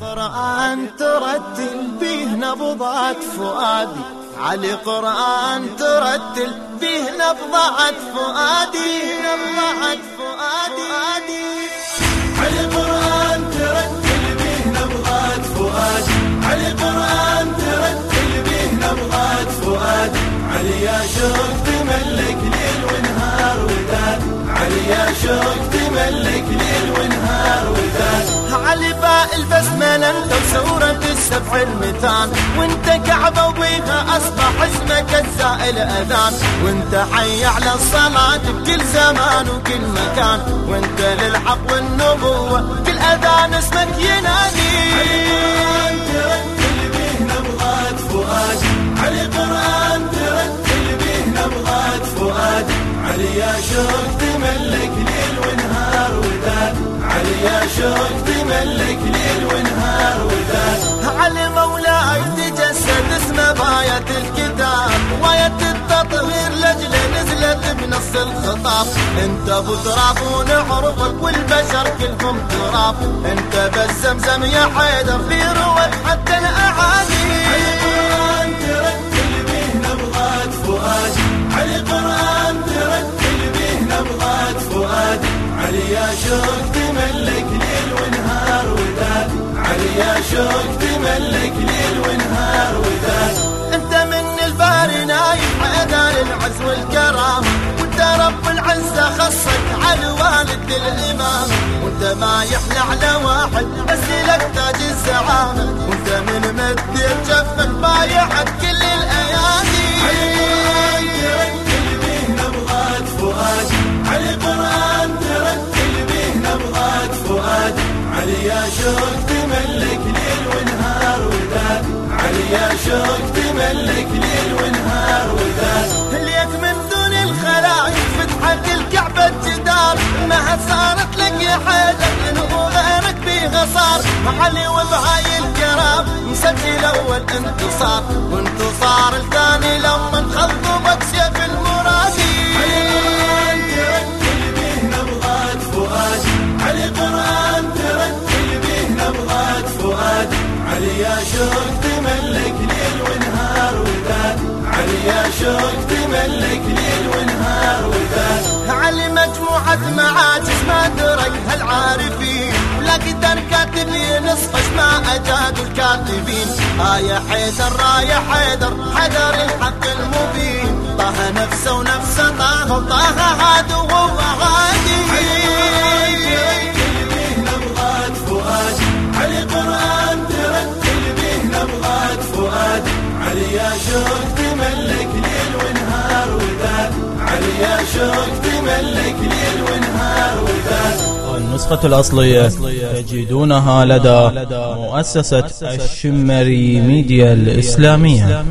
قرآن ترتل به نبضات فؤادي. علي قرآن ترتل به نبضات فؤادي. نبضات فؤادي. علي قرآن ترتل به نبضات فؤادي. علي قرآن ترتل به نبضات فؤادي. علي يا شوق تملك ليل ونهار وداد. علي يا شوق تملك ليل ونهار وداد. علي باء البسملة انت وسورة السبع المثال وانت كعبة وبيها أصبح اسمك الزائل أذان. وانت حي على الصلاة بكل زمان وكل مكان وانت للحق والنبوة كل اذان اسمك ينادي. علي قرآن ترتل به نبضات علي قرآن ترتل به نبضات علي يا شوق تملك ليل ونهار وداد. علي يا شوق الخطاب. انت ابو تراب ونعرفك والبشر كلهم تراب. انت بس زمزم يا حيدر في روت حتى الاعادي ترتل به نبضات قرآن ترتل به نبضات علي يا شوق تملك ليل ونهار وداد. علي يا شوق تملك ليل ونهار وداد. انت من الباري نايم حيدان العز العزة خصك على والد الإمام. وانت ما يحلى على واحد بس لك تاج الزعامة. وانت من مد جفك بايعك كل الايادي علي قرآن ترتل به نبضات فؤادي. علي قرآن ترتل به نبضات فؤادي. علي يا شوق تملك ليل ونهار وداد. علي يا شوق تملك ليل ونهار صارت لك يا حيدر انه غيرك بيها صار. علي وبهاي الكرام مسجل أول انتصار. وانتصار الثاني لما انخضبت سيف المرادي علي قرآن ترتل به نبضات فؤادي علي علي يا شوق تملك ليل ونهار وداد. علي يا شوق تملك ما أجاد الكاتبين. آية حيدر راية حيدر حذر الحق المبين. طه نفسه ونفسه طه غادي نبضات فؤادي علي قرآن ترتل به نبضات فؤادي علي يا شوق تملك ليل ونهار وداد. علي يا شوق تملك ليل ونهار النسخة الأصلية تجدونها لدى مؤسسة الشمري ميديا الإسلامية.